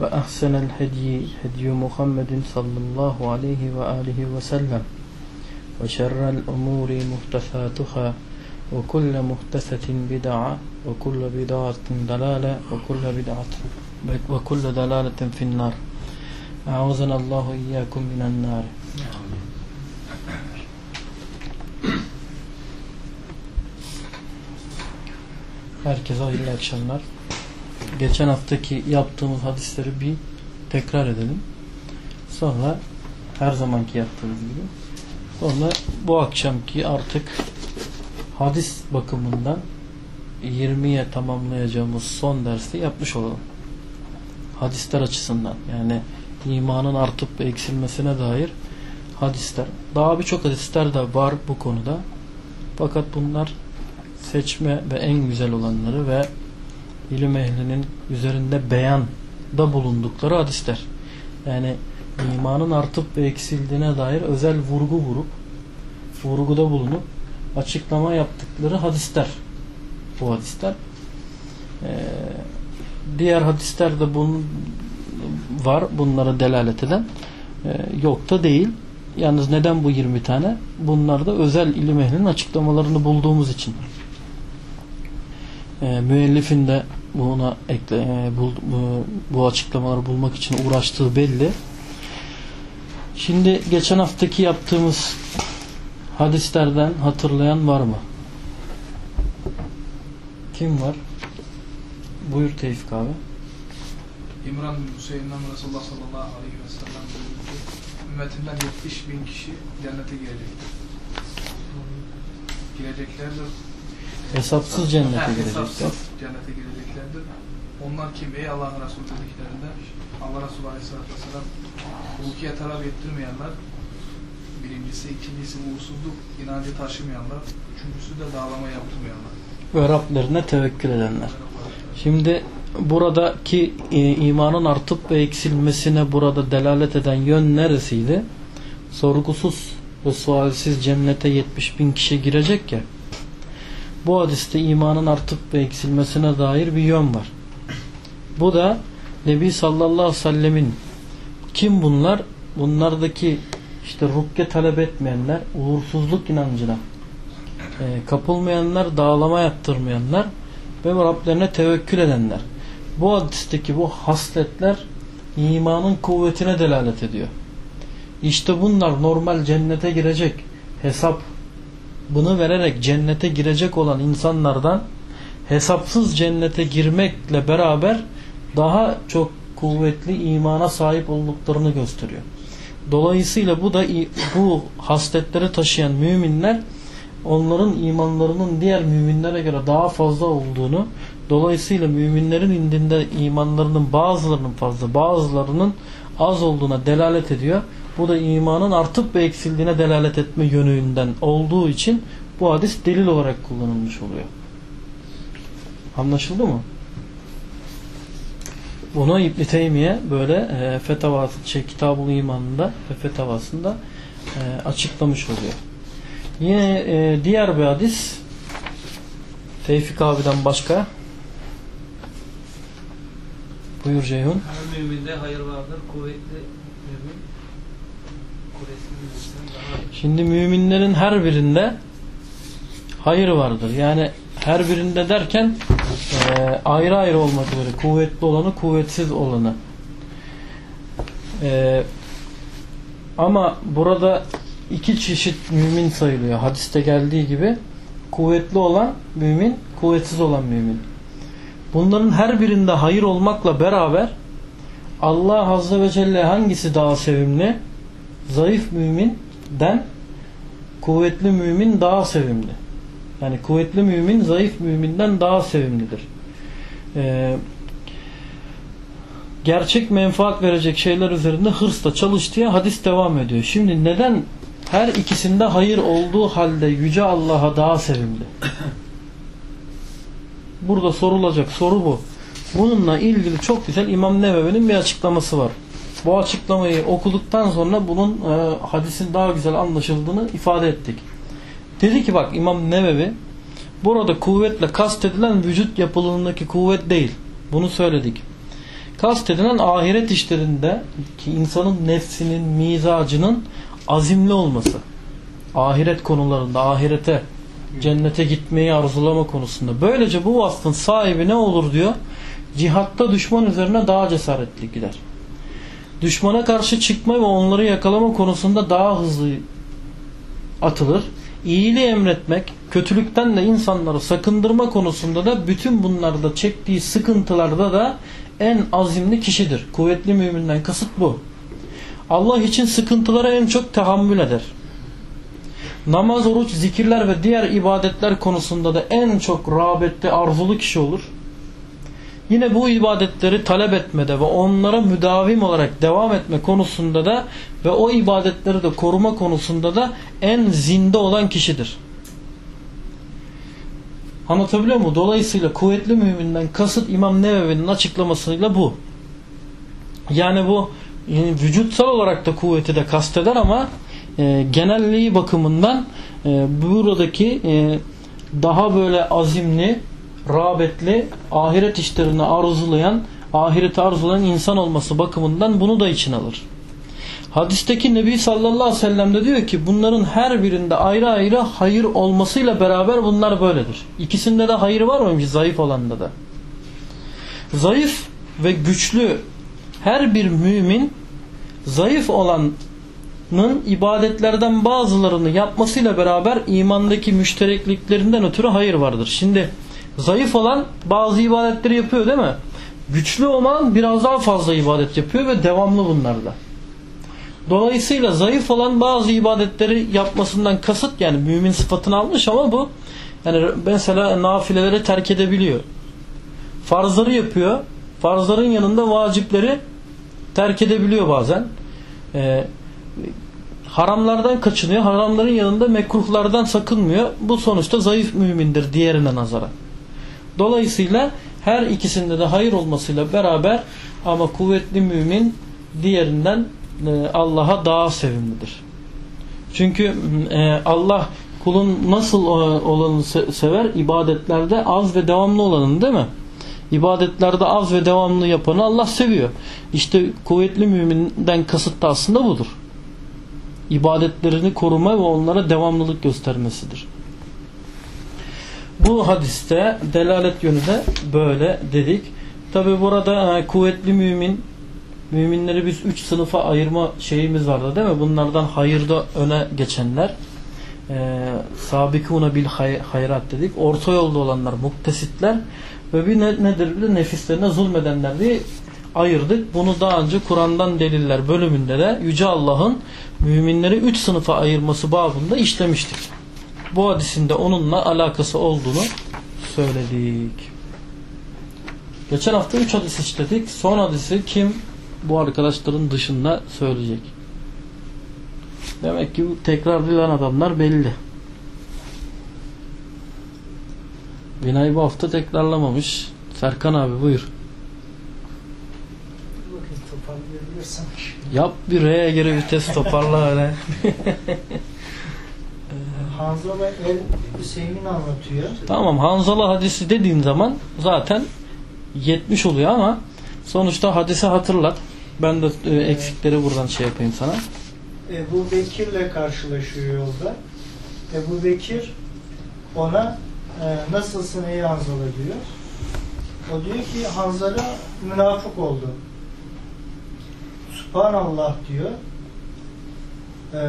وأحسن الهدي هدي محمد صلى الله عليه وآله وسلم وشر الأمور محدثاتها وكل محدثة بدعة وكل بدعة ضلالة وكل بدعة وكل ضلالة في النار أعوذنا الله إياكم من النار Herkese hayırlı akşamlar. Geçen haftaki yaptığımız hadisleri bir tekrar edelim. Sonra her zamanki yaptığımız gibi. Sonra bu akşamki artık hadis bakımından 20'ye tamamlayacağımız son dersi yapmış olalım. Hadisler açısından yani imanın artıp eksilmesine dair hadisler. Daha birçok hadisler de var bu konuda. Fakat bunlar seçme ve en güzel olanları ve ilim ehlinin üzerinde beyanda bulundukları hadisler. Yani imanın artıp ve eksildiğine dair özel vurgu vurup vurguda bulunup açıklama yaptıkları hadisler. Bu hadisler. Ee, diğer hadisler de bunun var. Bunlara delalet eden. Ee, yok da değil. Yalnız neden bu 20 tane? Bunlar da özel ilim ehlinin açıklamalarını bulduğumuz için. Ee, müellifin de buna ekle, e, bu, bu, bu açıklamaları bulmak için uğraştığı belli. Şimdi geçen haftaki yaptığımız hadislerden hatırlayan var mı? Kim var? Buyur Tevfik abi. İmran bin Hüseyin'den Resulullah sallallahu aleyhi ve sellem buyurdu ümmetinden 70 bin kişi cennete girecektir. Gireceklerdir. Hesapsız cennete Ha, girecekler. hesapsız cennete gireceklerdir. Onlar kim? Ey Allah'ın Resulü dediklerinde Allah Resulü aleyhissalatü vesselam hukukiye talep ettirmeyenler birincisi, ikincisi uğursuzluk inancı taşımayanlar, üçüncüsü de dağlama yaptırmayanlar. Ve Rablerine tevekkül edenler. Şimdi buradaki e, imanın artıp ve eksilmesine burada delalet eden yön neresiydi? Sorgusuz ve sualsiz cennete 70 bin kişi girecek ya. Bu hadiste imanın artıp ve eksilmesine dair bir yön var. Bu da Nebi sallallahu aleyhi ve sellemin kim bunlar? Bunlardaki işte rukke talep etmeyenler, uğursuzluk inancına e, kapılmayanlar, dağlama yaptırmayanlar ve Rablerine tevekkül edenler. Bu hadisteki bu hasletler imanın kuvvetine delalet ediyor. İşte bunlar normal cennete girecek hesap bunu vererek cennete girecek olan insanlardan hesapsız cennete girmekle beraber daha çok kuvvetli imana sahip olduklarını gösteriyor. Dolayısıyla bu da bu hasletleri taşıyan müminler onların imanlarının diğer müminlere göre daha fazla olduğunu dolayısıyla müminlerin indinde imanlarının bazılarının fazla bazılarının az olduğuna delalet ediyor. Bu da imanın artıp ve eksildiğine delalet etme yönünden olduğu için bu hadis delil olarak kullanılmış oluyor. Anlaşıldı mı? Bunu İbn Teymiye böyle e, fetavası, şey, Kitab-ı İman'ında ve fetavasında e, açıklamış oluyor. Yine e, diğer bir hadis Tevfik abiden başka Buyur Ceyhun. Her müminde hayır vardır. Kuvvetli mümin. Kuvvetli müminden daha Şimdi müminlerin her birinde hayır vardır. Yani her birinde derken e, ayrı ayrı olmak üzere kuvvetli olanı kuvvetsiz olanı. E, ama burada iki çeşit mümin sayılıyor. Hadiste geldiği gibi kuvvetli olan mümin, kuvvetsiz olan mümin. Bunların her birinde hayır olmakla beraber Allah Azze ve Celle hangisi daha sevimli? Zayıf müminden kuvvetli mümin daha sevimli. Yani kuvvetli mümin zayıf müminden daha sevimlidir. Ee, gerçek menfaat verecek şeyler üzerinde hırsla çalış diye hadis devam ediyor. Şimdi neden her ikisinde hayır olduğu halde Yüce Allah'a daha sevimli? Burada sorulacak soru bu. Bununla ilgili çok güzel İmam Nevevi'nin bir açıklaması var. Bu açıklamayı okuduktan sonra bunun e, hadisin daha güzel anlaşıldığını ifade ettik. Dedi ki bak İmam Nevevi burada kuvvetle kastedilen vücut yapılığındaki kuvvet değil. Bunu söyledik. Kastedilen ahiret işlerinde ki insanın nefsinin, mizacının azimli olması. Ahiret konularında, ahirete, cennete gitmeyi arzulama konusunda. Böylece bu vasfın sahibi ne olur diyor? Cihatta düşman üzerine daha cesaretli gider. Düşmana karşı çıkma ve onları yakalama konusunda daha hızlı atılır. İyiliği emretmek, kötülükten de insanları sakındırma konusunda da bütün bunlarda çektiği sıkıntılarda da en azimli kişidir. Kuvvetli müminden kasıt bu. Allah için sıkıntılara en çok tahammül eder. Namaz, oruç, zikirler ve diğer ibadetler konusunda da en çok rağbette arzulu kişi olur. Yine bu ibadetleri talep etmede ve onlara müdavim olarak devam etme konusunda da ve o ibadetleri de koruma konusunda da en zinde olan kişidir. Anlatabiliyor mu? Dolayısıyla kuvvetli müminden kasıt İmam Nevevi'nin açıklamasıyla bu. Yani bu yani vücutsal olarak da kuvveti de kasteder ama e, genelliği bakımından e, buradaki e, daha böyle azimli, rağbetli, ahiret işlerini arzulayan, ahireti arzulayan insan olması bakımından bunu da için alır. Hadisteki Nebi sallallahu aleyhi ve sellem de diyor ki bunların her birinde ayrı ayrı hayır olmasıyla beraber bunlar böyledir. İkisinde de hayır var mıymış zayıf olanda da. Zayıf ve güçlü her bir mümin zayıf olanın ibadetlerden bazılarını yapmasıyla beraber imandaki müşterekliklerinden ötürü hayır vardır. Şimdi zayıf olan bazı ibadetleri yapıyor değil mi? Güçlü olan biraz daha fazla ibadet yapıyor ve devamlı bunlarda. Dolayısıyla zayıf olan bazı ibadetleri yapmasından kasıt yani mümin sıfatını almış ama bu yani mesela nafileleri terk edebiliyor. Farzları yapıyor. Farzların yanında vacipleri terk edebiliyor bazen. Ee, haramlardan kaçınıyor. Haramların yanında mekruhlardan sakınmıyor. Bu sonuçta zayıf mümindir diğerine nazaran. Dolayısıyla her ikisinde de hayır olmasıyla beraber ama kuvvetli mümin diğerinden Allah'a daha sevimlidir. Çünkü Allah kulun nasıl olanı sever? İbadetlerde az ve devamlı olanını değil mi? İbadetlerde az ve devamlı yapanı Allah seviyor. İşte kuvvetli müminden kasıt da aslında budur. İbadetlerini koruma ve onlara devamlılık göstermesidir. Bu hadiste delalet yönü de böyle dedik. Tabi burada kuvvetli mümin müminleri biz üç sınıfa ayırma şeyimiz vardı değil mi? Bunlardan hayırda öne geçenler e, sabikuna bil hay hayrat dedik. Orta yolda olanlar muktesitler ve bir ne, nedir? Bir de nefislerine zulmedenler diye ayırdık. Bunu daha önce Kur'an'dan deliller bölümünde de Yüce Allah'ın müminleri üç sınıfa ayırması babında işlemiştik. Bu hadisin de onunla alakası olduğunu söyledik. Geçen hafta üç hadis işledik. Son hadisi kim bu arkadaşların dışında söyleyecek. Demek ki tekrarlayan adamlar belli. Binayı bu hafta tekrarlamamış. Serkan abi buyur. Yap bir R'ye göre vites toparla öyle. Hanzala El Hüseyin anlatıyor. tamam Hanzala hadisi dediğin zaman zaten 70 oluyor ama sonuçta hadisi hatırlat. Ben de e, eksikleri buradan şey yapayım sana. Ebu Bekir'le karşılaşıyor yolda. Ebu Bekir ona e, nasılsın ey Hanzala diyor. O diyor ki Hanzala münafık oldu. Subhanallah diyor. E,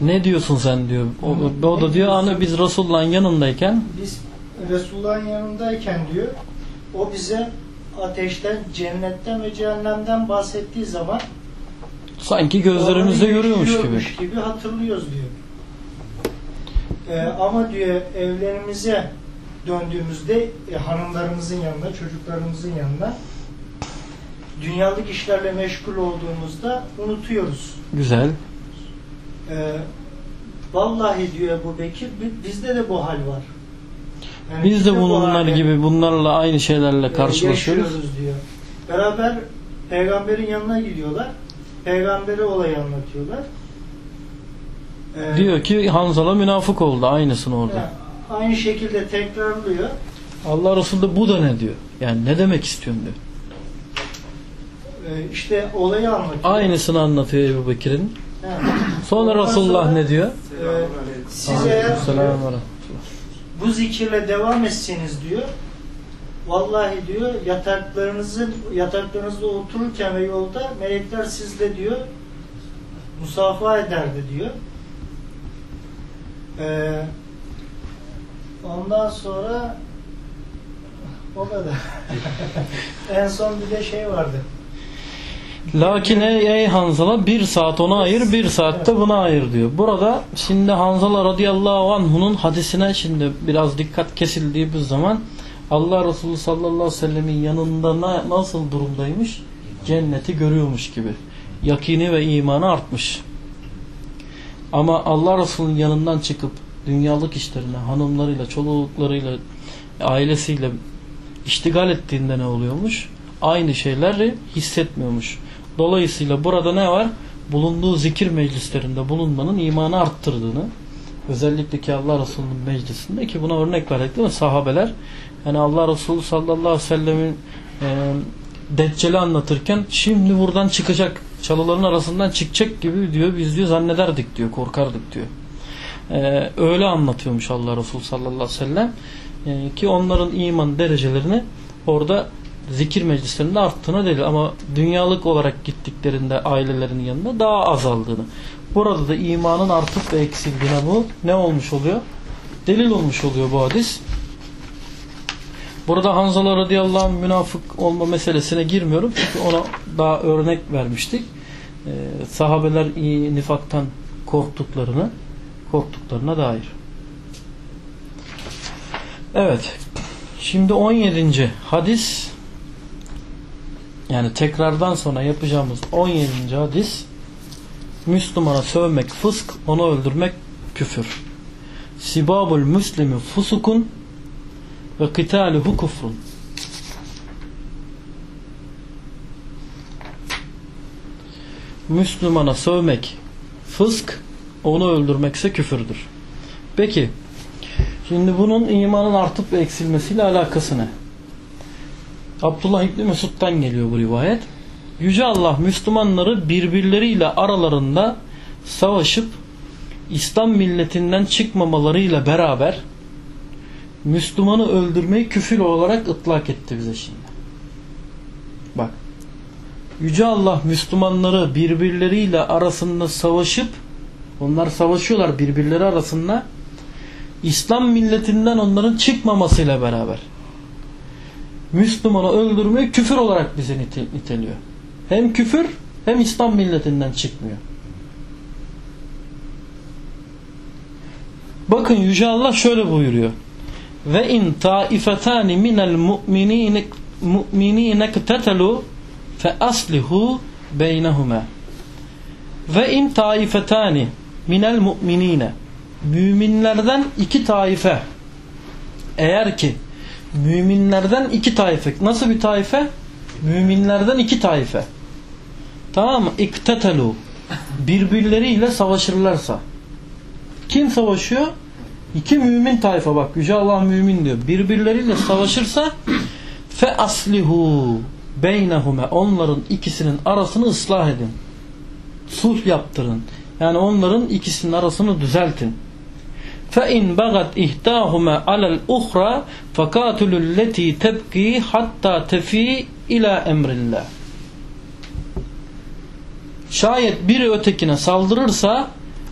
Ne diyorsun sen diyor. O, o da diyor hani biz Resulullah'ın yanındayken Biz Resulullah'ın yanındayken diyor, o bize ateşten, cennetten ve cehennemden bahsettiği zaman sanki gözlerimizde görüyormuş gibi. gibi hatırlıyoruz diyor. Ee, ama diyor evlerimize döndüğümüzde e, hanımlarımızın yanında, çocuklarımızın yanında dünyalık işlerle meşgul olduğumuzda unutuyoruz. Güzel. Ee, vallahi diyor Ebu Bekir bi- bizde de bu hal var. Yani Biz de bu bunlar gibi bunlarla aynı şeylerle e, karşılaşıyoruz. diyor. Beraber peygamberin yanına gidiyorlar. Peygambere olayı anlatıyorlar. Ee, Diyor ki Hanzala münafık oldu aynısını orada. yani aynı şekilde tekrarlıyor. Allah Resulü de bu da ne diyor? Yani ne demek istiyorsun diyor. Ee, işte olayı anlatıyor. Aynısını anlatıyor Ebu Bekir'in. Sonra Resulullah ne diyor? e, siz eğer Aleykümselam ve rahmetullah. bu zikirle devam etseniz diyor vallahi diyor yataklarınızın yataklarınızda otururken ve yolda melekler sizle diyor musafa ederdi diyor. Ee, ondan sonra o kadar. en son bir de şey vardı. Lakin ey, ey Hanzala bir saat ona ayır bir saatte buna ayır diyor. Burada şimdi Hanzala radıyallahu anh'unun hadisine şimdi biraz dikkat kesildiği bir zaman Allah Resulü sallallahu aleyhi ve sellemin yanında na- nasıl durumdaymış? Cenneti görüyormuş gibi. Yakini ve imanı artmış. Ama Allah Resulü'nün yanından çıkıp dünyalık işlerine, hanımlarıyla, çoluklarıyla, ailesiyle iştigal ettiğinde ne oluyormuş? Aynı şeyleri hissetmiyormuş. Dolayısıyla burada ne var? Bulunduğu zikir meclislerinde bulunmanın imanı arttırdığını özellikle ki Allah Resulü'nün meclisinde ki buna örnek verdik değil mi? Sahabeler yani Allah Resulü sallallahu aleyhi ve sellemin e, Deccal'i anlatırken şimdi buradan çıkacak çalıların arasından çıkacak gibi diyor biz diyor zannederdik diyor korkardık diyor. E, öyle anlatıyormuş Allah Resulü sallallahu aleyhi ve sellem E, ki onların iman derecelerini orada zikir meclislerinde arttığına değil ama dünyalık olarak gittiklerinde ailelerinin yanında daha azaldığını. Burada da imanın artıp ve eksildiğine bu ne olmuş oluyor? Delil olmuş oluyor bu hadis. Burada Hanzala radıyallahu anh münafık olma meselesine girmiyorum. Çünkü ona daha örnek vermiştik. Ee, sahabeler nifaktan korktuklarını korktuklarına dair. Evet. Şimdi 17. hadis yani tekrardan sonra yapacağımız 17. hadis Müslümana sövmek fısk, onu öldürmek küfür. Sibabul müslimi fusukun ve kitaluhu kufrun. Müslümana sövmek fısk, onu öldürmekse küfürdür. Peki, şimdi bunun imanın artıp eksilmesiyle alakası ne? Abdullah İbni Mesud'dan geliyor bu rivayet. Yüce Allah Müslümanları birbirleriyle aralarında savaşıp İslam milletinden çıkmamalarıyla beraber Müslümanı öldürmeyi küfür olarak ıtlak etti bize şimdi. Bak. Yüce Allah Müslümanları birbirleriyle arasında savaşıp onlar savaşıyorlar birbirleri arasında İslam milletinden onların çıkmamasıyla beraber Müslümanı öldürmeyi küfür olarak bize niteliyor. Hem küfür hem İslam milletinden çıkmıyor. Bakın Yüce Allah şöyle buyuruyor. Ve in taifetani minel mu'minine mu'minine ktetelu fe aslihu beynehuma. Ve in taifetani minel mu'minine müminlerden iki taife eğer ki müminlerden iki taife nasıl bir taife? müminlerden iki taife tamam mı? iktetelu birbirleriyle savaşırlarsa kim savaşıyor? İki mümin tayfa bak Yüce Allah mümin diyor. Birbirleriyle savaşırsa fe aslihu beynehume onların ikisinin arasını ıslah edin. Sulh yaptırın. Yani onların ikisinin arasını düzeltin. İn bagat ihtahuma alel uhra fakatulul leti tebki hatta tefi ila emrillah. Şayet biri ötekine saldırırsa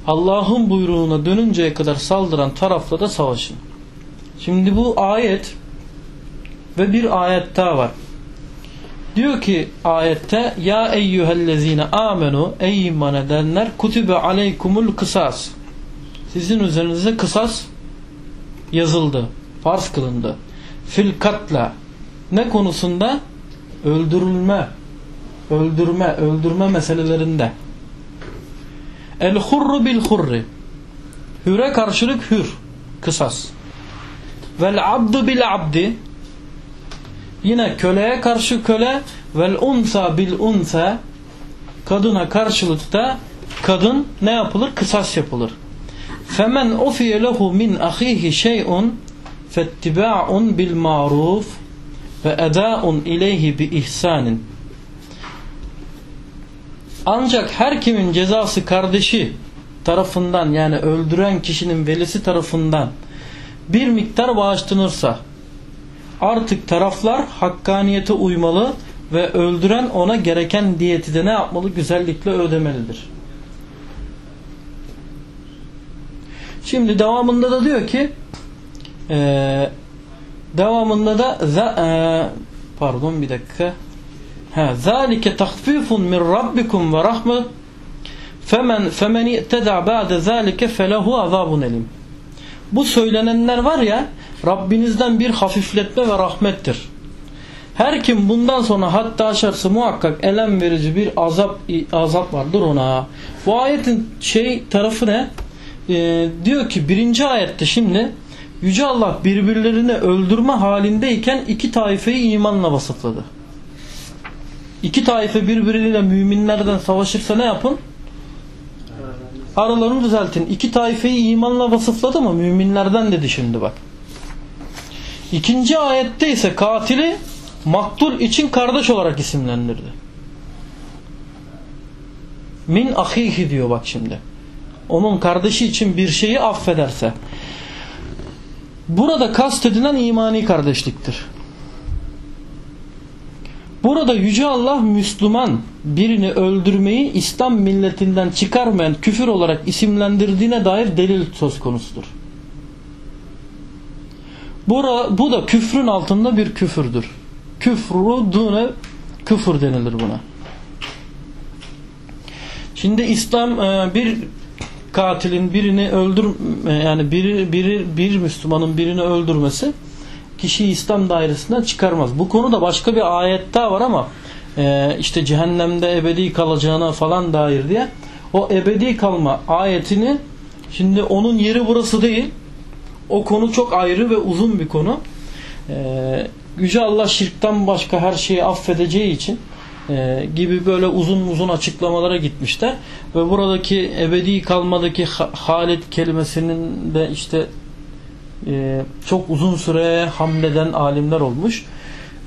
Allah'ın buyruğuna dönünceye kadar saldıran tarafla da savaşın. Şimdi bu ayet ve bir ayet daha var. Diyor ki ayette ya eyyühellezine amenu ey iman edenler kutibe aleykumul kısas. Sizin üzerinize kısas yazıldı. Farz kılındı. Fil katla. Ne konusunda? Öldürülme. Öldürme, öldürme meselelerinde. El hurru bil hurri. Hüre karşılık hür. Kısas. Vel abdu bil abdi. Yine köleye karşı köle. Vel unsa bil unsa. Kadına karşılıkta kadın ne yapılır? Kısas yapılır. Femen ufiye lehu min ahihi şey'un fettiba'un bil maruf ve eda'un. Ancak her kimin cezası kardeşi tarafından yani öldüren kişinin velisi tarafından bir miktar bağışlanırsa artık taraflar hakkaniyete uymalı ve öldüren ona gereken diyeti de ne yapmalı? Güzellikle ödemelidir. Şimdi devamında da diyor ki e, devamında da za, e, pardon bir dakika ha zalike tahfifun min rabbikum ve rahme femen femen i'teda ba'de zalike felehu azabun elim bu söylenenler var ya Rabbinizden bir hafifletme ve rahmettir. Her kim bundan sonra hatta aşarsa muhakkak elem verici bir azap azap vardır ona. Bu ayetin şey tarafı ne? Ee, diyor ki birinci ayette şimdi Yüce Allah birbirlerini öldürme halindeyken iki taifeyi imanla vasıfladı. İki taife birbiriyle müminlerden savaşırsa ne yapın? Aralarını düzeltin. İki taifeyi imanla vasıfladı mı? Müminlerden dedi şimdi bak. İkinci ayette ise katili maktul için kardeş olarak isimlendirdi. Min ahihi diyor bak şimdi. Onun kardeşi için bir şeyi affederse. Burada kastedilen imani kardeşliktir. Burada Yüce Allah Müslüman birini öldürmeyi İslam milletinden çıkarmayan küfür olarak isimlendirdiğine dair delil söz konusudur. Bura, bu da küfrün altında bir küfürdür. Küfru dune küfür denilir buna. Şimdi İslam bir katilin birini öldür yani biri, biri bir Müslümanın birini öldürmesi kişiyi İslam dairesinden çıkarmaz. Bu konuda başka bir ayet daha var ama e, işte cehennemde ebedi kalacağına falan dair diye o ebedi kalma ayetini şimdi onun yeri burası değil. O konu çok ayrı ve uzun bir konu. E, Yüce Allah şirkten başka her şeyi affedeceği için e, gibi böyle uzun uzun açıklamalara gitmişler. Ve buradaki ebedi kalmadaki halit kelimesinin de işte e, çok uzun süre hamleden alimler olmuş.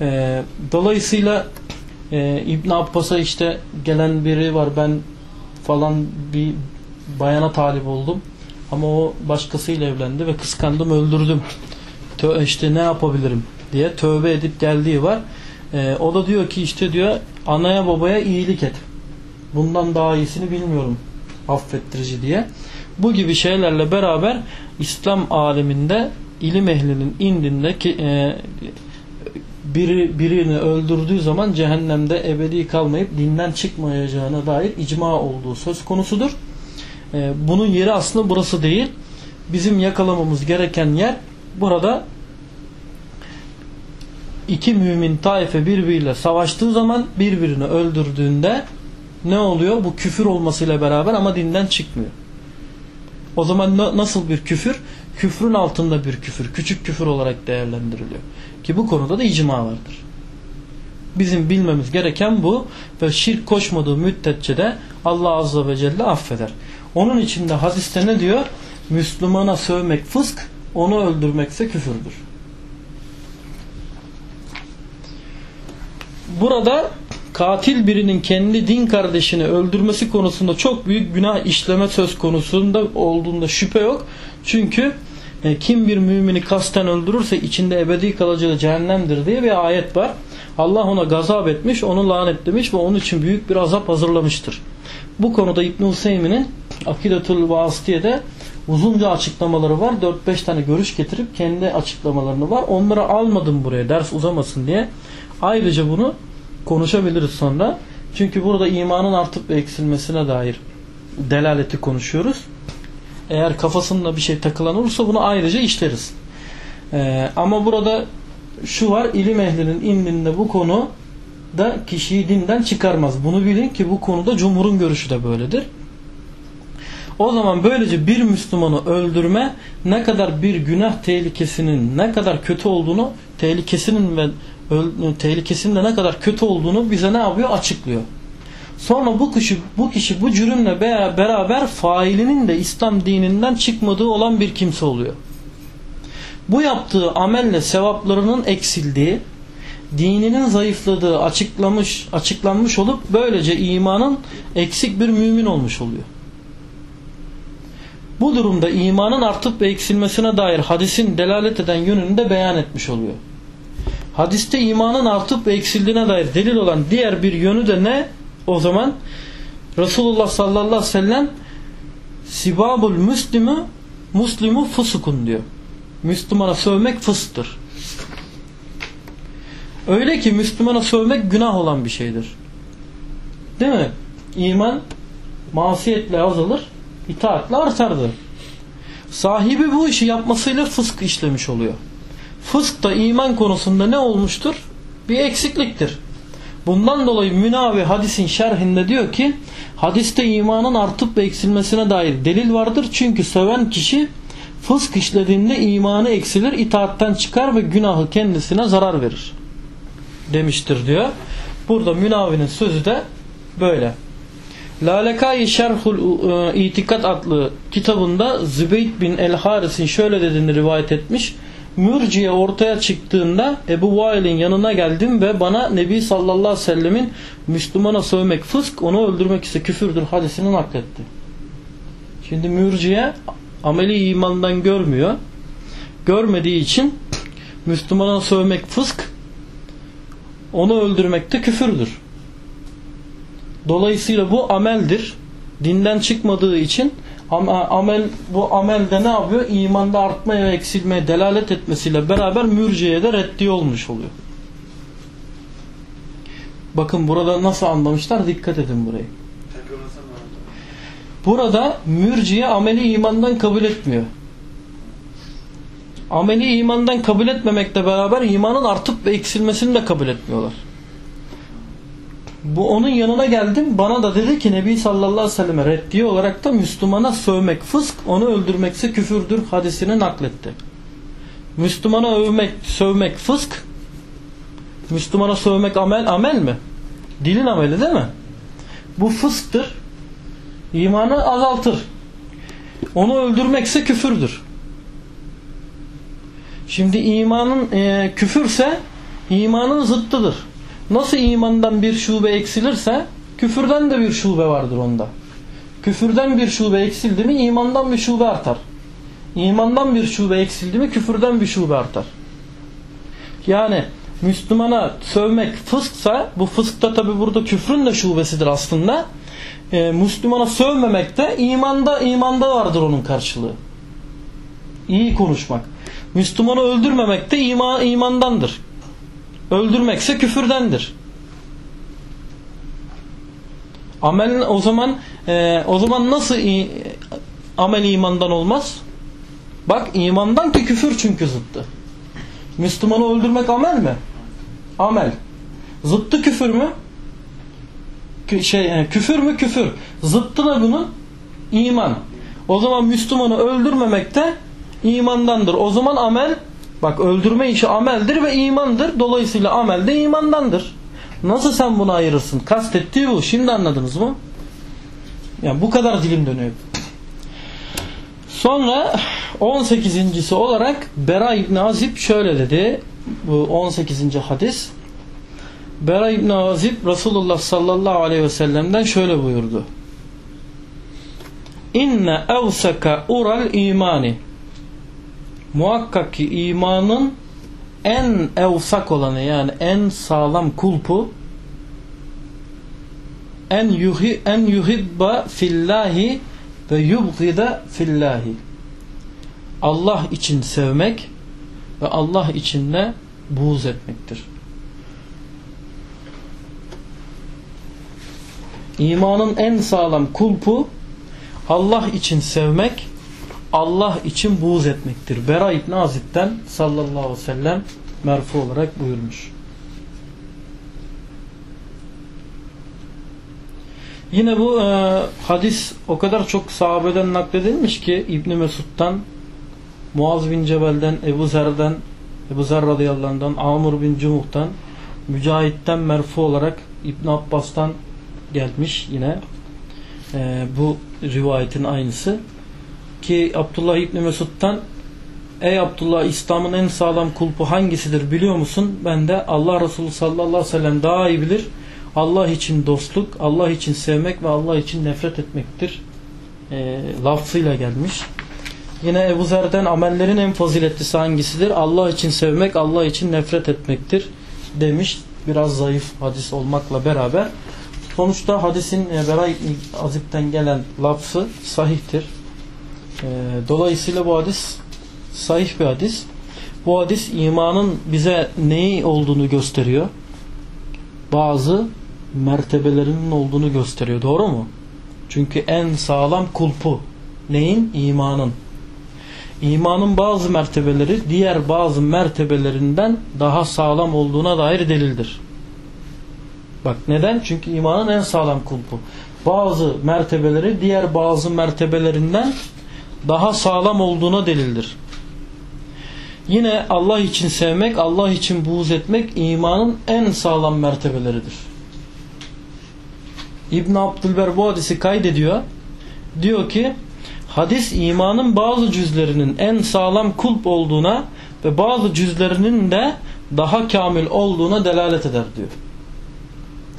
E, dolayısıyla İbn Abbas'a işte gelen biri var ben falan bir bayana talip oldum. Ama o başkasıyla evlendi ve kıskandım öldürdüm. Tö işte ne yapabilirim diye tövbe edip geldiği var. E, o da diyor ki işte diyor anaya babaya iyilik et. Bundan daha iyisini bilmiyorum affettirici diye. Bu gibi şeylerle beraber İslam aleminde ilim ehlinin indinde ki e, biri birini öldürdüğü zaman cehennemde ebedi kalmayıp dinden çıkmayacağına dair icma olduğu söz konusudur. E, bunun yeri aslında burası değil. Bizim yakalamamız gereken yer burada iki mümin taife birbiriyle savaştığı zaman birbirini öldürdüğünde ne oluyor? Bu küfür olmasıyla beraber ama dinden çıkmıyor. O zaman nasıl bir küfür? Küfrün altında bir küfür. Küçük küfür olarak değerlendiriliyor. Ki bu konuda da icma vardır. Bizim bilmemiz gereken bu ve şirk koşmadığı müddetçe de Allah Azze ve Celle affeder. Onun içinde hadiste ne diyor? Müslümana sövmek fısk, onu öldürmekse küfürdür. Burada katil birinin kendi din kardeşini öldürmesi konusunda çok büyük günah işleme söz konusunda olduğunda şüphe yok. Çünkü e, kim bir mümini kasten öldürürse içinde ebedi kalacağı cehennemdir diye bir ayet var. Allah ona gazap etmiş, onu lanetlemiş ve onun için büyük bir azap hazırlamıştır. Bu konuda İbn-i Hüseyin'in Akidatul Vasıtiye'de uzunca açıklamaları var. 4-5 tane görüş getirip kendi açıklamalarını var. Onları almadım buraya ders uzamasın diye. Ayrıca bunu konuşabiliriz sonra. Çünkü burada imanın artıp eksilmesine dair delaleti konuşuyoruz. Eğer kafasında bir şey takılan olursa bunu ayrıca işleriz. Ee, ama burada şu var ilim ehlinin indinde bu konu da kişiyi dinden çıkarmaz. Bunu bilin ki bu konuda cumhurun görüşü de böyledir. O zaman böylece bir Müslümanı öldürme ne kadar bir günah tehlikesinin ne kadar kötü olduğunu tehlikesinin ve tehlikesinin de ne kadar kötü olduğunu bize ne yapıyor? Açıklıyor. Sonra bu kişi bu kişi bu cürümle beraber failinin de İslam dininden çıkmadığı olan bir kimse oluyor. Bu yaptığı amelle sevaplarının eksildiği, dininin zayıfladığı açıklamış açıklanmış olup böylece imanın eksik bir mümin olmuş oluyor. Bu durumda imanın artıp ve eksilmesine dair hadisin delalet eden yönünü de beyan etmiş oluyor. Hadiste imanın artıp ve eksildiğine dair delil olan diğer bir yönü de ne? O zaman Resulullah sallallahu aleyhi ve sellem Sibabul Müslümü Muslimu fusukun diyor. Müslümana sövmek fıstır. Öyle ki Müslümana sövmek günah olan bir şeydir. Değil mi? İman masiyetle azalır, itaatle artardı. Sahibi bu işi yapmasıyla fısk işlemiş oluyor. Fısk da iman konusunda ne olmuştur? Bir eksikliktir. Bundan dolayı Münavi hadisin şerhinde diyor ki hadiste imanın artıp ve eksilmesine dair delil vardır. Çünkü söven kişi fısk işlediğinde imanı eksilir, itaatten çıkar ve günahı kendisine zarar verir. Demiştir diyor. Burada Münavi'nin sözü de böyle. Lalekai Şerhul e, İtikat adlı kitabında Zübeyt bin El-Haris'in şöyle dediğini rivayet etmiş. Mürciye ortaya çıktığında Ebu Vail'in yanına geldim ve bana Nebi sallallahu aleyhi ve sellemin Müslümana sövmek fısk, onu öldürmek ise küfürdür hadisini nakletti. Şimdi mürciye ameli imandan görmüyor. Görmediği için Müslümana sövmek fısk, onu öldürmek de küfürdür. Dolayısıyla bu ameldir. Dinden çıkmadığı için amel bu amelde ne yapıyor? İmanda artmaya ve eksilmeye delalet etmesiyle beraber mürciye de reddi olmuş oluyor. Bakın burada nasıl anlamışlar? Dikkat edin burayı. Burada mürciye ameli imandan kabul etmiyor. Ameli imandan kabul etmemekle beraber imanın artıp ve eksilmesini de kabul etmiyorlar. Bu onun yanına geldim. Bana da dedi ki Nebi sallallahu aleyhi ve selleme reddiye olarak da Müslümana sövmek fısk, onu öldürmekse küfürdür hadisini nakletti. Müslümana övmek, sövmek fısk, Müslümana sövmek amel, amel mi? Dilin ameli değil mi? Bu fısktır. İmanı azaltır. Onu öldürmekse küfürdür. Şimdi imanın e, küfürse imanın zıttıdır. Nasıl imandan bir şube eksilirse küfürden de bir şube vardır onda. Küfürden bir şube eksildi mi imandan bir şube artar. İmandan bir şube eksildi mi küfürden bir şube artar. Yani Müslümana sövmek fısksa bu fısk da tabi burada küfrün de şubesidir aslında. Ee, Müslümana sövmemek de imanda imanda vardır onun karşılığı. İyi konuşmak. Müslümanı öldürmemek de iman, imandandır. Öldürmekse küfürdendir. Amel o zaman e, o zaman nasıl amel imandan olmaz? Bak imandan ki küfür çünkü zıttı. Müslümanı öldürmek amel mi? Amel. Zıttı küfür mü? Kü, şey yani küfür mü? Küfür. Zıttı da bunun iman. O zaman Müslümanı öldürmemek de imandandır. O zaman amel Bak öldürme işi ameldir ve imandır. Dolayısıyla amel de imandandır. Nasıl sen bunu ayırırsın? Kastettiği bu. Şimdi anladınız mı? Yani bu kadar dilim dönüyor. Sonra 18.si olarak Bera İbni Azib şöyle dedi. Bu 18. hadis. Bera İbni Azib Resulullah sallallahu aleyhi ve sellem'den şöyle buyurdu. İnne evseka ural imani muhakkak ki imanın en evsak olanı yani en sağlam kulpu en yuhi en yuhibba fillahi ve yubgide fillahi. Allah için sevmek ve Allah için de buğz etmektir. İmanın en sağlam kulpu Allah için sevmek, Allah için buğz etmektir. Bera İbn Azib'den sallallahu aleyhi ve sellem merfu olarak buyurmuş. Yine bu e, hadis o kadar çok sahabeden nakledilmiş ki İbn Mesud'dan, Muaz bin Cebel'den, Ebu Zer'den, Ebu Zer radıyallahu anh'dan, Amr bin Cumuh'tan, Mücahit'ten merfu olarak İbn Abbas'tan gelmiş yine e, bu rivayetin aynısı ki Abdullah İbni Mesud'dan Ey Abdullah İslam'ın en sağlam kulpu hangisidir biliyor musun? Ben de Allah Resulü sallallahu aleyhi ve sellem daha iyi bilir. Allah için dostluk, Allah için sevmek ve Allah için nefret etmektir. E, lafzıyla gelmiş. Yine Ebu Zer'den amellerin en faziletlisi hangisidir? Allah için sevmek, Allah için nefret etmektir demiş. Biraz zayıf hadis olmakla beraber. Sonuçta hadisin e, Bera İbni Azib'den gelen lafzı sahihtir. E, dolayısıyla bu hadis sahih bir hadis. Bu hadis imanın bize neyi olduğunu gösteriyor. Bazı mertebelerinin olduğunu gösteriyor. Doğru mu? Çünkü en sağlam kulpu neyin? İmanın. İmanın bazı mertebeleri diğer bazı mertebelerinden daha sağlam olduğuna dair delildir. Bak neden? Çünkü imanın en sağlam kulpu. Bazı mertebeleri diğer bazı mertebelerinden daha sağlam olduğuna delildir. Yine Allah için sevmek, Allah için buğz etmek imanın en sağlam mertebeleridir. İbn Abdülber bu hadisi kaydediyor. Diyor ki hadis imanın bazı cüzlerinin en sağlam kulp olduğuna ve bazı cüzlerinin de daha kamil olduğuna delalet eder diyor.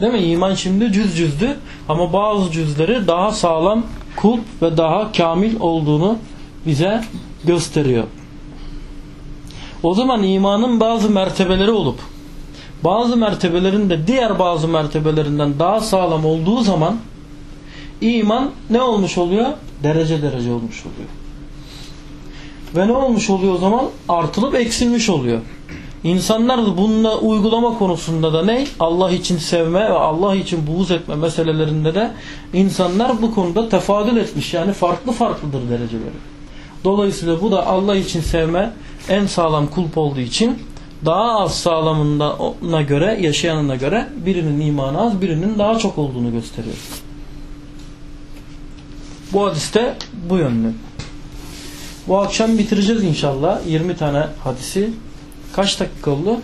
Değil mi? İman şimdi cüz cüzdü ama bazı cüzleri daha sağlam kulp ve daha kamil olduğunu bize gösteriyor. O zaman imanın bazı mertebeleri olup bazı mertebelerin de diğer bazı mertebelerinden daha sağlam olduğu zaman iman ne olmuş oluyor? Derece derece olmuş oluyor. Ve ne olmuş oluyor o zaman? Artılıp eksilmiş oluyor. İnsanlar da bununla uygulama konusunda da ne? Allah için sevme ve Allah için buğz etme meselelerinde de insanlar bu konuda tefadül etmiş. Yani farklı farklıdır dereceleri. Dolayısıyla bu da Allah için sevme en sağlam kulp olduğu için daha az sağlamına göre, yaşayanına göre birinin imanı az, birinin daha çok olduğunu gösteriyor. Bu hadiste bu yönlü. Bu akşam bitireceğiz inşallah. 20 tane hadisi. Kaç dakika oldu?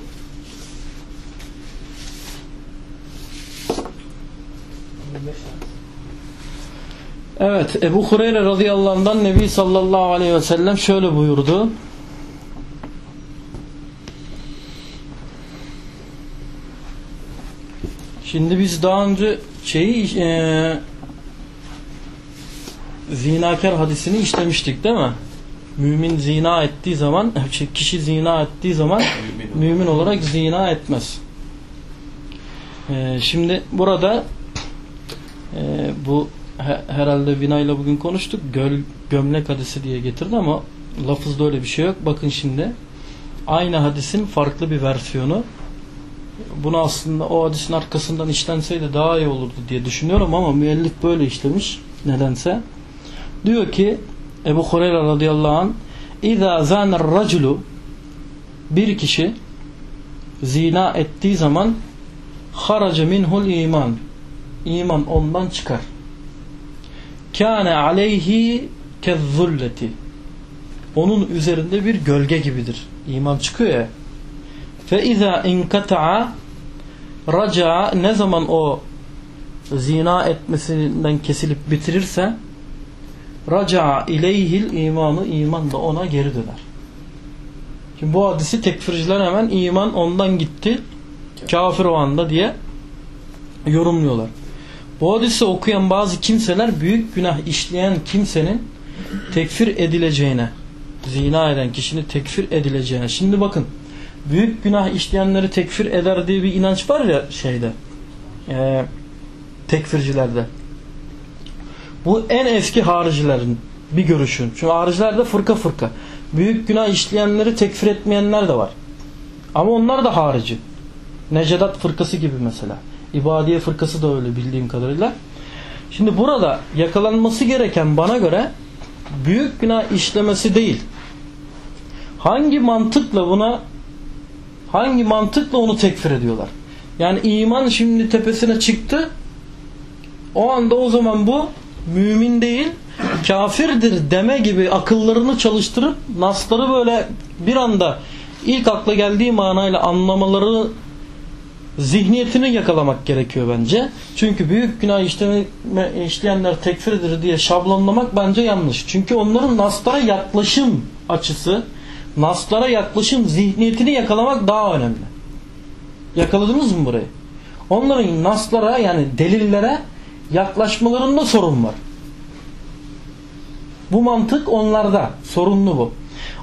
Evet Ebu Hureyre radıyallahu anh'dan Nebi sallallahu aleyhi ve sellem şöyle buyurdu. Şimdi biz daha önce şeyi e, zinakar hadisini işlemiştik değil mi? Mümin zina ettiği zaman kişi zina ettiği zaman mümin olarak zina etmez. E, şimdi burada e, bu herhalde Vina ile bugün konuştuk. Göl, gömlek hadisi diye getirdi ama lafızda öyle bir şey yok. Bakın şimdi aynı hadisin farklı bir versiyonu. Bunu aslında o hadisin arkasından işlenseydi daha iyi olurdu diye düşünüyorum ama müellif böyle işlemiş nedense. Diyor ki Ebu Hureyre radıyallahu anh İzâ zâner raculu bir kişi zina ettiği zaman haraca minhul iman iman ondan çıkar kâne aleyhi kezzulleti onun üzerinde bir gölge gibidir. İman çıkıyor ya. Fe izâ inkata'a raca'a ne zaman o zina etmesinden kesilip bitirirse raca'a ileyhil imanı iman da ona geri döner. Şimdi bu hadisi tekfirciler hemen iman ondan gitti kafir o anda diye yorumluyorlar. Bu hadisi okuyan bazı kimseler büyük günah işleyen kimsenin tekfir edileceğine, zina eden kişinin tekfir edileceğine. Şimdi bakın, büyük günah işleyenleri tekfir eder diye bir inanç var ya şeyde, e, tekfircilerde. Bu en eski haricilerin bir görüşün. Çünkü hariciler de fırka fırka. Büyük günah işleyenleri tekfir etmeyenler de var. Ama onlar da harici. Necedat fırkası gibi mesela. İbadiye fırkası da öyle bildiğim kadarıyla. Şimdi burada yakalanması gereken bana göre büyük günah işlemesi değil. Hangi mantıkla buna hangi mantıkla onu tekfir ediyorlar? Yani iman şimdi tepesine çıktı. O anda o zaman bu mümin değil kafirdir deme gibi akıllarını çalıştırıp nasları böyle bir anda ilk akla geldiği manayla anlamaları zihniyetini yakalamak gerekiyor bence. Çünkü büyük günah işleme, işleyenler tekfirdir diye şablonlamak bence yanlış. Çünkü onların naslara yaklaşım açısı, naslara yaklaşım zihniyetini yakalamak daha önemli. Yakaladınız mı burayı? Onların naslara yani delillere yaklaşmalarında sorun var. Bu mantık onlarda. Sorunlu bu.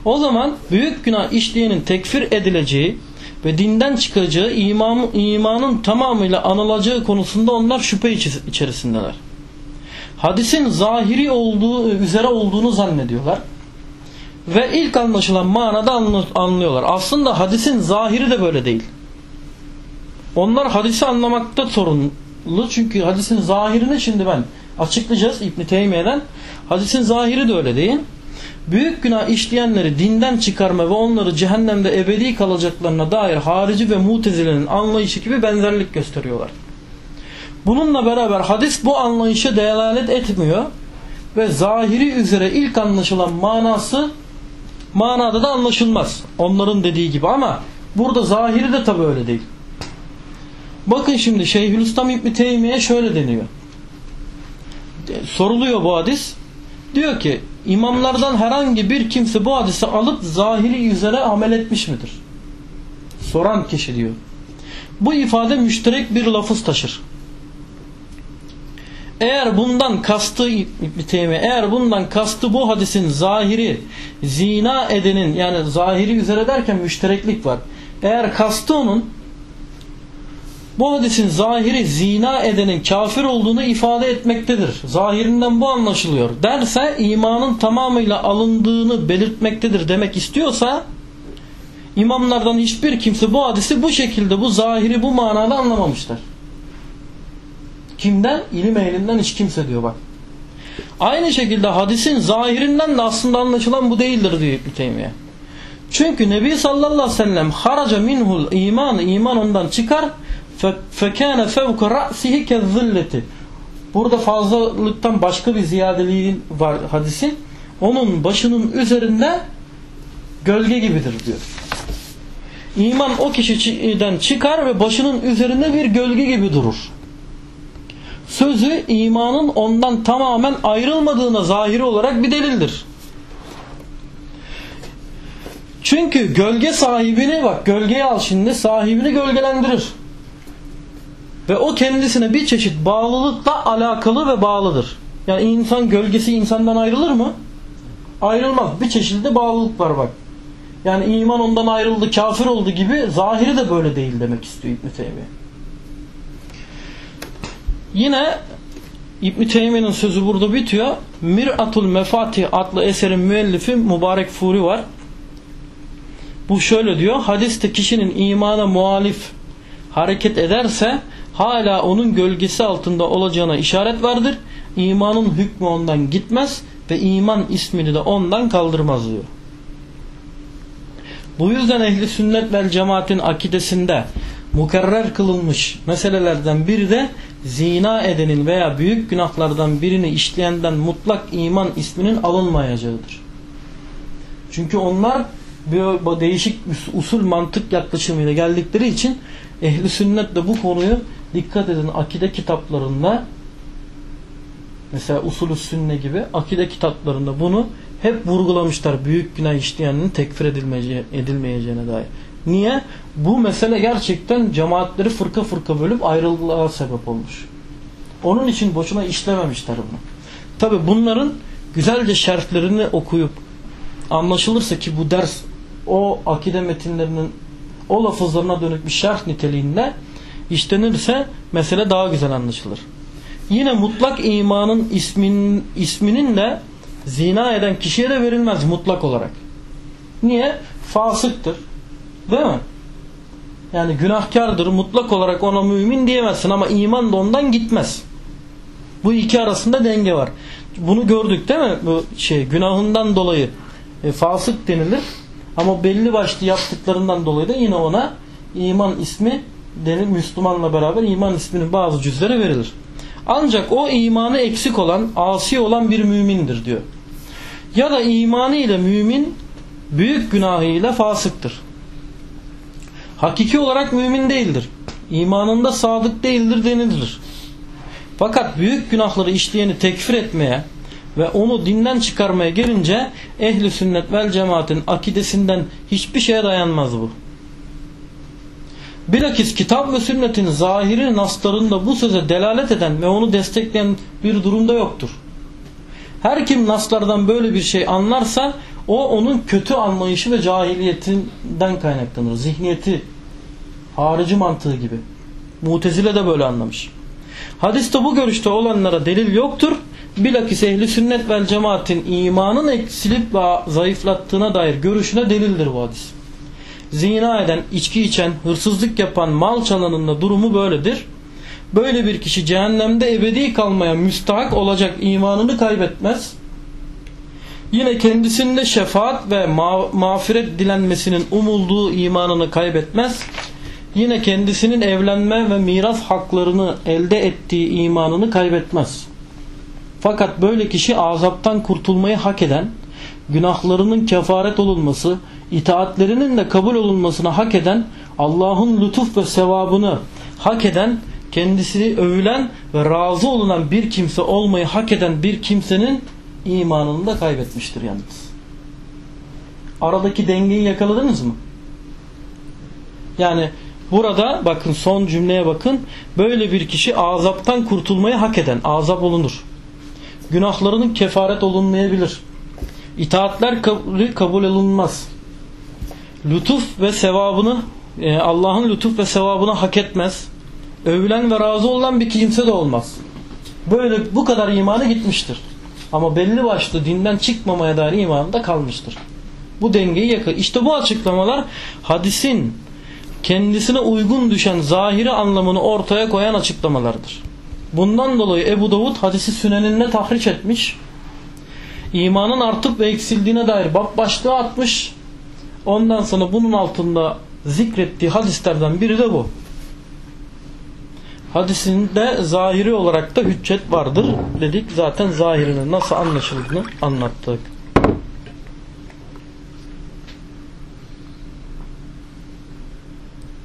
O zaman büyük günah işleyenin tekfir edileceği ve dinden çıkacağı iman, imanın tamamıyla anılacağı konusunda onlar şüphe içerisindeler. Hadisin zahiri olduğu üzere olduğunu zannediyorlar. Ve ilk anlaşılan manada anlıyorlar. Aslında hadisin zahiri de böyle değil. Onlar hadisi anlamakta sorunlu. Çünkü hadisin zahirini şimdi ben açıklayacağız İbn Teymiye'den. Hadisin zahiri de öyle değil. Büyük günah işleyenleri dinden çıkarma ve onları cehennemde ebedi kalacaklarına dair harici ve mutezilerin anlayışı gibi benzerlik gösteriyorlar. Bununla beraber hadis bu anlayışa delalet etmiyor ve zahiri üzere ilk anlaşılan manası manada da anlaşılmaz. Onların dediği gibi ama burada zahiri de tabi öyle değil. Bakın şimdi Şeyhülislam İbni Teymiye şöyle deniyor. Soruluyor bu hadis. Diyor ki imamlardan herhangi bir kimse bu hadisi alıp zahiri üzere amel etmiş midir? Soran kişi diyor. Bu ifade müşterek bir lafız taşır. Eğer bundan kastı İbn eğer bundan kastı bu hadisin zahiri zina edenin yani zahiri üzere derken müştereklik var. Eğer kastı onun bu hadisin zahiri zina edenin kafir olduğunu ifade etmektedir. Zahirinden bu anlaşılıyor. Derse imanın tamamıyla alındığını belirtmektedir demek istiyorsa imamlardan hiçbir kimse bu hadisi bu şekilde bu zahiri bu manada anlamamışlar. Kimden? İlim ehlinden hiç kimse diyor bak. Aynı şekilde hadisin zahirinden de aslında anlaşılan bu değildir diyor İbn Teymiye. Çünkü Nebi sallallahu aleyhi ve sellem haraca minhul iman iman ondan çıkar فَكَانَ فَوْكَ رَأْسِهِ كَذِّلَّةِ Burada fazlalıktan başka bir ziyadeliğin var hadisin. Onun başının üzerinde gölge gibidir diyor. İman o kişiden çıkar ve başının üzerinde bir gölge gibi durur. Sözü imanın ondan tamamen ayrılmadığına zahiri olarak bir delildir. Çünkü gölge sahibini bak gölgeyi al şimdi sahibini gölgelendirir. Ve o kendisine bir çeşit bağlılıkla alakalı ve bağlıdır. Yani insan gölgesi insandan ayrılır mı? Ayrılmaz. Bir çeşitli bağlılık var bak. Yani iman ondan ayrıldı, kafir oldu gibi zahiri de böyle değil demek istiyor İbn Teymiye. Yine İbn Teymiye'nin sözü burada bitiyor. Mir'atul Mefatih adlı eserin müellifi Mübarek Furi var. Bu şöyle diyor. Hadiste kişinin imana muhalif hareket ederse hala onun gölgesi altında olacağına işaret vardır. İmanın hükmü ondan gitmez ve iman ismini de ondan kaldırmaz diyor. Bu yüzden ehli sünnet vel cemaatin akidesinde mukarrer kılınmış meselelerden biri de zina edenin veya büyük günahlardan birini işleyenden mutlak iman isminin alınmayacağıdır. Çünkü onlar bir değişik usul mantık yaklaşımıyla geldikleri için ehli sünnet de bu konuyu dikkat edin akide kitaplarında mesela usulü sünne gibi akide kitaplarında bunu hep vurgulamışlar büyük günah işleyenin tekfir edilmeyeceğine dair. Niye? Bu mesele gerçekten cemaatleri fırka fırka bölüp ayrılığa sebep olmuş. Onun için boşuna işlememişler bunu. Tabi bunların güzelce şerhlerini okuyup anlaşılırsa ki bu ders o akide metinlerinin o lafızlarına dönük bir şerh niteliğinde işlenirse mesele daha güzel anlaşılır. Yine mutlak imanın ismin, isminin de zina eden kişiye de verilmez mutlak olarak. Niye? Fasıktır. Değil mi? Yani günahkardır. Mutlak olarak ona mümin diyemezsin ama iman da ondan gitmez. Bu iki arasında denge var. Bunu gördük değil mi? Bu şey günahından dolayı e, fasık denilir. Ama belli başlı yaptıklarından dolayı da yine ona iman ismi denir. Müslümanla beraber iman isminin bazı cüzlere verilir. Ancak o imanı eksik olan, asi olan bir mümindir diyor. Ya da imanı ile mümin büyük günahıyla fasıktır. Hakiki olarak mümin değildir. İmanında sadık değildir denilir. Fakat büyük günahları işleyeni tekfir etmeye ve onu dinden çıkarmaya gelince ehli sünnet vel cemaatin akidesinden hiçbir şeye dayanmaz bu. Bilakis kitap ve sünnetin zahiri naslarında bu söze delalet eden ve onu destekleyen bir durumda yoktur. Her kim naslardan böyle bir şey anlarsa o onun kötü anlayışı ve cahiliyetinden kaynaklanır. Zihniyeti, harici mantığı gibi. Mutezile de böyle anlamış. Hadiste bu görüşte olanlara delil yoktur. Bilakis ehli sünnet vel cemaatin imanın eksilip ve zayıflattığına dair görüşüne delildir bu hadis. Zina eden, içki içen, hırsızlık yapan, mal çalanın da durumu böyledir. Böyle bir kişi cehennemde ebedi kalmaya müstahak olacak imanını kaybetmez. Yine kendisinde şefaat ve ma mağfiret dilenmesinin umulduğu imanını kaybetmez. Yine kendisinin evlenme ve miras haklarını elde ettiği imanını kaybetmez. Fakat böyle kişi azaptan kurtulmayı hak eden, günahlarının kefaret olunması, itaatlerinin de kabul olunmasını hak eden, Allah'ın lütuf ve sevabını hak eden, kendisini övülen ve razı olunan bir kimse olmayı hak eden bir kimsenin imanını da kaybetmiştir yalnız. Aradaki dengeyi yakaladınız mı? Yani burada bakın son cümleye bakın. Böyle bir kişi azaptan kurtulmayı hak eden, azap olunur. Günahlarının kefaret olunmayabilir. İtaatler kabul olunmaz. Lütuf ve sevabını e, Allah'ın lütuf ve sevabını hak etmez. Övülen ve razı olan bir kimse de olmaz. Böyle bu kadar imanı gitmiştir. Ama belli başlı dinden çıkmamaya dair imanı da kalmıştır. Bu dengeyi yakın. İşte bu açıklamalar hadisin kendisine uygun düşen zahiri anlamını ortaya koyan açıklamalardır. Bundan dolayı Ebu Davud hadisi süneninde tahriş etmiş. İmanın artıp ve eksildiğine dair bab başlığı atmış. Ondan sonra bunun altında zikrettiği hadislerden biri de bu. Hadisinde zahiri olarak da hüccet vardır dedik. Zaten zahirinin nasıl anlaşıldığını anlattık.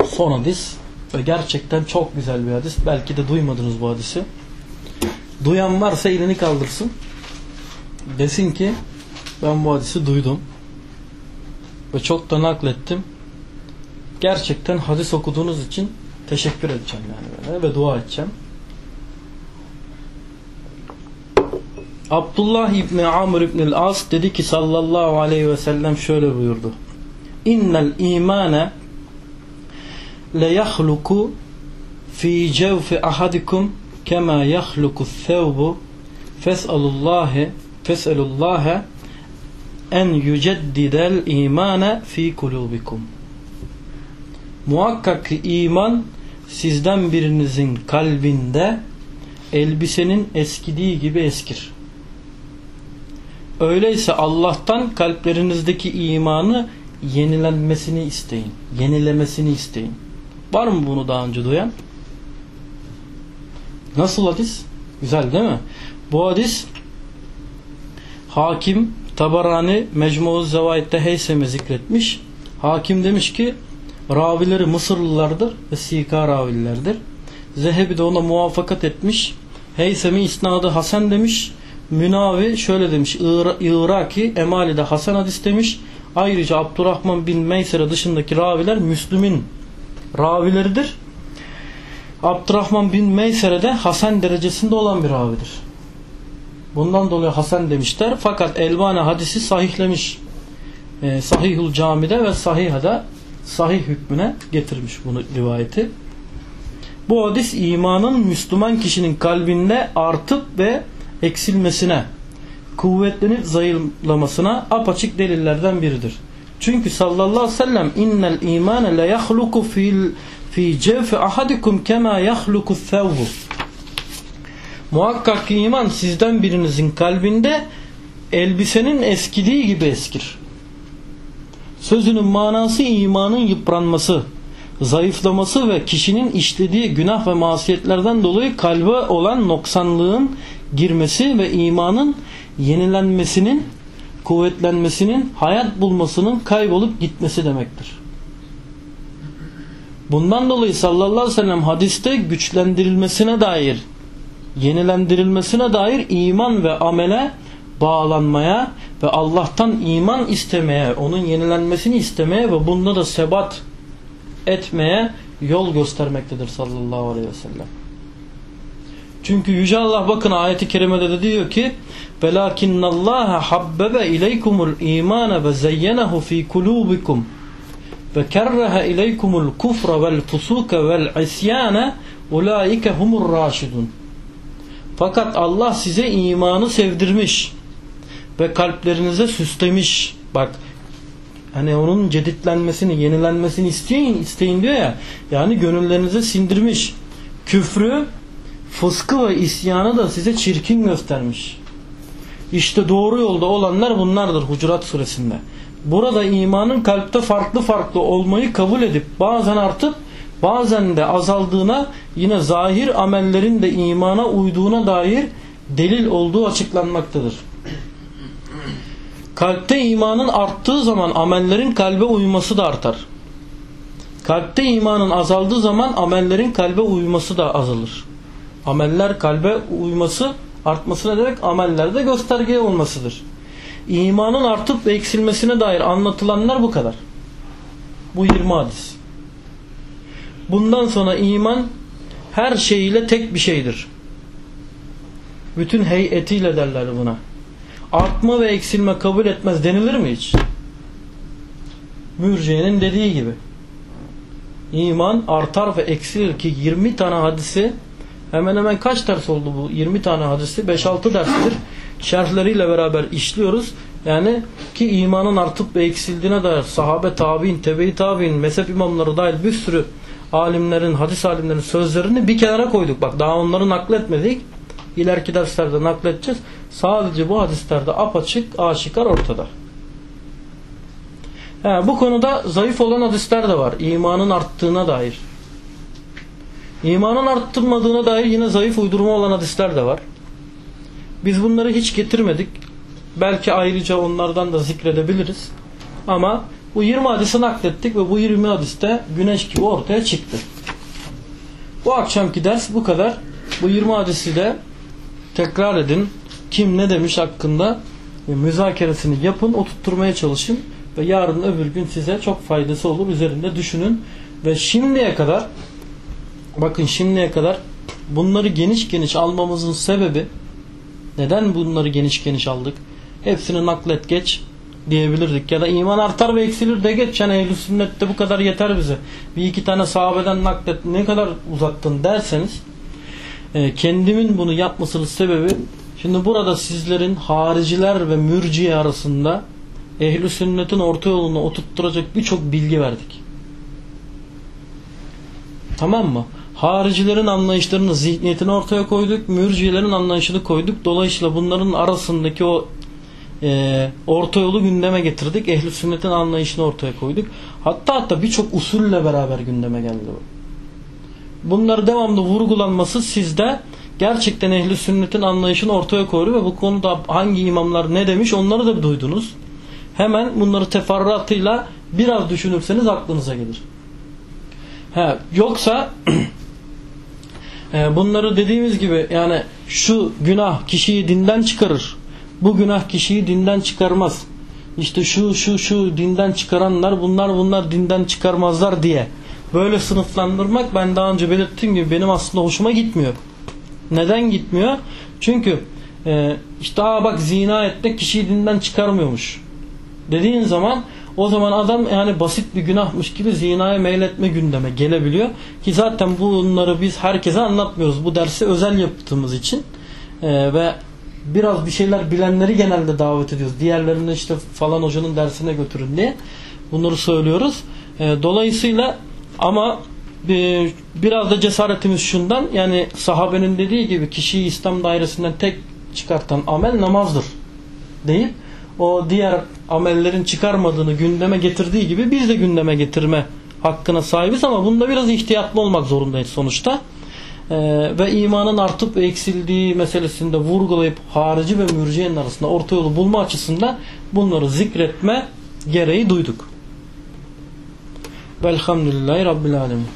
Son hadis ve gerçekten çok güzel bir hadis. Belki de duymadınız bu hadisi. Duyan varsa elini kaldırsın. Desin ki ben bu hadisi duydum. Ve çok da naklettim. Gerçekten hadis okuduğunuz için teşekkür edeceğim yani böyle ve dua edeceğim. Abdullah İbni Amr İbni As dedi ki sallallahu aleyhi ve sellem şöyle buyurdu. İnnel imane le fi cevfi ahadikum kema yahluku thevbu fes'alullahi fes'alullahi en yüceddidel imane fi kulubikum. Muhakkak iman sizden birinizin kalbinde elbisenin eskidiği gibi eskir. Öyleyse Allah'tan kalplerinizdeki imanı yenilenmesini isteyin. Yenilemesini isteyin. Var mı bunu daha önce duyan? Nasıl hadis? Güzel değil mi? Bu hadis Hakim Tabarani Mecmu-u Zevait'te Heysem'e zikretmiş. Hakim demiş ki ravileri Mısırlılardır ve Sika ravilerdir. Zehebi de ona muvaffakat etmiş. Heysemi isnadı Hasan demiş. Münavi şöyle demiş. Iraki Emali'de Hasan hadis demiş. Ayrıca Abdurrahman bin Meysere dışındaki raviler Müslüm'ün ravileridir. Abdurrahman bin Meysere de Hasan derecesinde olan bir ravidir. Bundan dolayı Hasan demişler. Fakat Elbani hadisi sahihlemiş. E, Sahihul Cami'de ve Sahiha'da sahih hükmüne getirmiş bunu rivayeti. Bu hadis imanın Müslüman kişinin kalbinde artıp ve eksilmesine, kuvvetlenip zayıflamasına apaçık delillerden biridir. Çünkü sallallahu aleyhi ve sellem innel imane le yahluku fil fi cevfi ahadikum kema yahluku thawbu. Muhakkak ki iman sizden birinizin kalbinde elbisenin eskidiği gibi eskir. Sözünün manası imanın yıpranması, zayıflaması ve kişinin işlediği günah ve masiyetlerden dolayı kalbe olan noksanlığın girmesi ve imanın yenilenmesinin, kuvvetlenmesinin, hayat bulmasının kaybolup gitmesi demektir. Bundan dolayı sallallahu aleyhi ve sellem hadiste güçlendirilmesine dair, yenilendirilmesine dair iman ve amele bağlanmaya ve Allah'tan iman istemeye, onun yenilenmesini istemeye ve bunda da sebat etmeye yol göstermektedir sallallahu aleyhi ve sellem. Çünkü Yüce Allah bakın ayeti kerimede de diyor ki وَلَاكِنَّ اللّٰهَ حَبَّبَ اِلَيْكُمُ الْا۪يمَانَ وَزَيَّنَهُ ف۪ي قُلُوبِكُمْ وَكَرَّهَ اِلَيْكُمُ الْكُفْرَ وَالْفُسُوكَ وَالْعِسْيَانَ اُولَٰئِكَ هُمُ الرَّاشِدُونَ fakat Allah size imanı sevdirmiş ve kalplerinize süslemiş. Bak hani onun ceditlenmesini, yenilenmesini isteyin, isteyin diyor ya. Yani gönüllerinize sindirmiş. Küfrü, fıskı ve isyanı da size çirkin göstermiş. İşte doğru yolda olanlar bunlardır Hucurat suresinde. Burada imanın kalpte farklı farklı olmayı kabul edip bazen artıp bazen de azaldığına yine zahir amellerin de imana uyduğuna dair delil olduğu açıklanmaktadır. Kalpte imanın arttığı zaman amellerin kalbe uyması da artar. Kalpte imanın azaldığı zaman amellerin kalbe uyması da azalır. Ameller kalbe uyması artması ne demek? Amellerde gösterge olmasıdır. İmanın artıp eksilmesine dair anlatılanlar bu kadar. Bu 20 hadis. Bundan sonra iman her şeyiyle tek bir şeydir. Bütün heyetiyle derler buna. Artma ve eksilme kabul etmez denilir mi hiç? Mürciye'nin dediği gibi. İman artar ve eksilir ki 20 tane hadisi hemen hemen kaç ders oldu bu 20 tane hadisi 5-6 derstir şerhleriyle beraber işliyoruz yani ki imanın artıp ve eksildiğine dair sahabe tabi'in, tebe-i tabi'in, mezhep imamları dahil bir sürü alimlerin, hadis alimlerin sözlerini bir kenara koyduk. Bak daha onları nakletmedik. İleriki derslerde nakledeceğiz. Sadece bu hadislerde apaçık, aşikar ortada. He, bu konuda zayıf olan hadisler de var. İmanın arttığına dair. İmanın arttırmadığına dair yine zayıf uydurma olan hadisler de var. Biz bunları hiç getirmedik. Belki ayrıca onlardan da zikredebiliriz. Ama bu 20 hadisi naklettik ve bu 20 hadiste güneş gibi ortaya çıktı. Bu akşamki ders bu kadar. Bu 20 hadisi de tekrar edin. Kim ne demiş hakkında müzakeresini yapın, oturtturmaya çalışın ve yarın öbür gün size çok faydası olur. Üzerinde düşünün ve şimdiye kadar bakın şimdiye kadar bunları geniş geniş almamızın sebebi neden bunları geniş geniş aldık? Hepsini naklet geç diyebilirdik. Ya da iman artar ve eksilir de geç. Yani ehl sünnette bu kadar yeter bize. Bir iki tane sahabeden naklet ne kadar uzattın derseniz e, kendimin bunu yapmasının sebebi şimdi burada sizlerin hariciler ve mürciye arasında ehl sünnetin orta yolunu oturtturacak birçok bilgi verdik. Tamam mı? Haricilerin anlayışlarını, zihniyetini ortaya koyduk. Mürciyelerin anlayışını koyduk. Dolayısıyla bunların arasındaki o e, orta yolu gündeme getirdik. Ehli sünnetin anlayışını ortaya koyduk. Hatta hatta birçok usulle beraber gündeme geldi bu. Bunları devamlı vurgulanması sizde gerçekten ehli sünnetin anlayışını ortaya koyuyor ve bu konuda hangi imamlar ne demiş onları da duydunuz. Hemen bunları teferruatıyla biraz düşünürseniz aklınıza gelir. He, yoksa bunları dediğimiz gibi yani şu günah kişiyi dinden çıkarır. Bu günah kişiyi dinden çıkarmaz. İşte şu şu şu dinden çıkaranlar bunlar bunlar dinden çıkarmazlar diye. Böyle sınıflandırmak ben daha önce belirttiğim gibi benim aslında hoşuma gitmiyor. Neden gitmiyor? Çünkü e, işte aa bak zina etmek kişiyi dinden çıkarmıyormuş. Dediğin zaman O zaman adam yani basit bir günahmış gibi zinaya meyletme gündeme gelebiliyor. Ki zaten bunları biz herkese anlatmıyoruz. Bu dersi özel yaptığımız için. Ee, ve biraz bir şeyler bilenleri genelde davet ediyoruz. Diğerlerini işte falan hocanın dersine götürün diye. Bunları söylüyoruz. Ee, dolayısıyla ama e, biraz da cesaretimiz şundan yani sahabenin dediği gibi kişiyi İslam dairesinden tek çıkartan amel namazdır deyip o diğer amellerin çıkarmadığını gündeme getirdiği gibi biz de gündeme getirme hakkına sahibiz ama bunda biraz ihtiyatlı olmak zorundayız sonuçta. Ee, ve imanın artıp eksildiği meselesinde vurgulayıp harici ve mürciyenin arasında orta yolu bulma açısından bunları zikretme gereği duyduk. Velhamdülillahi Rabbil Alemin.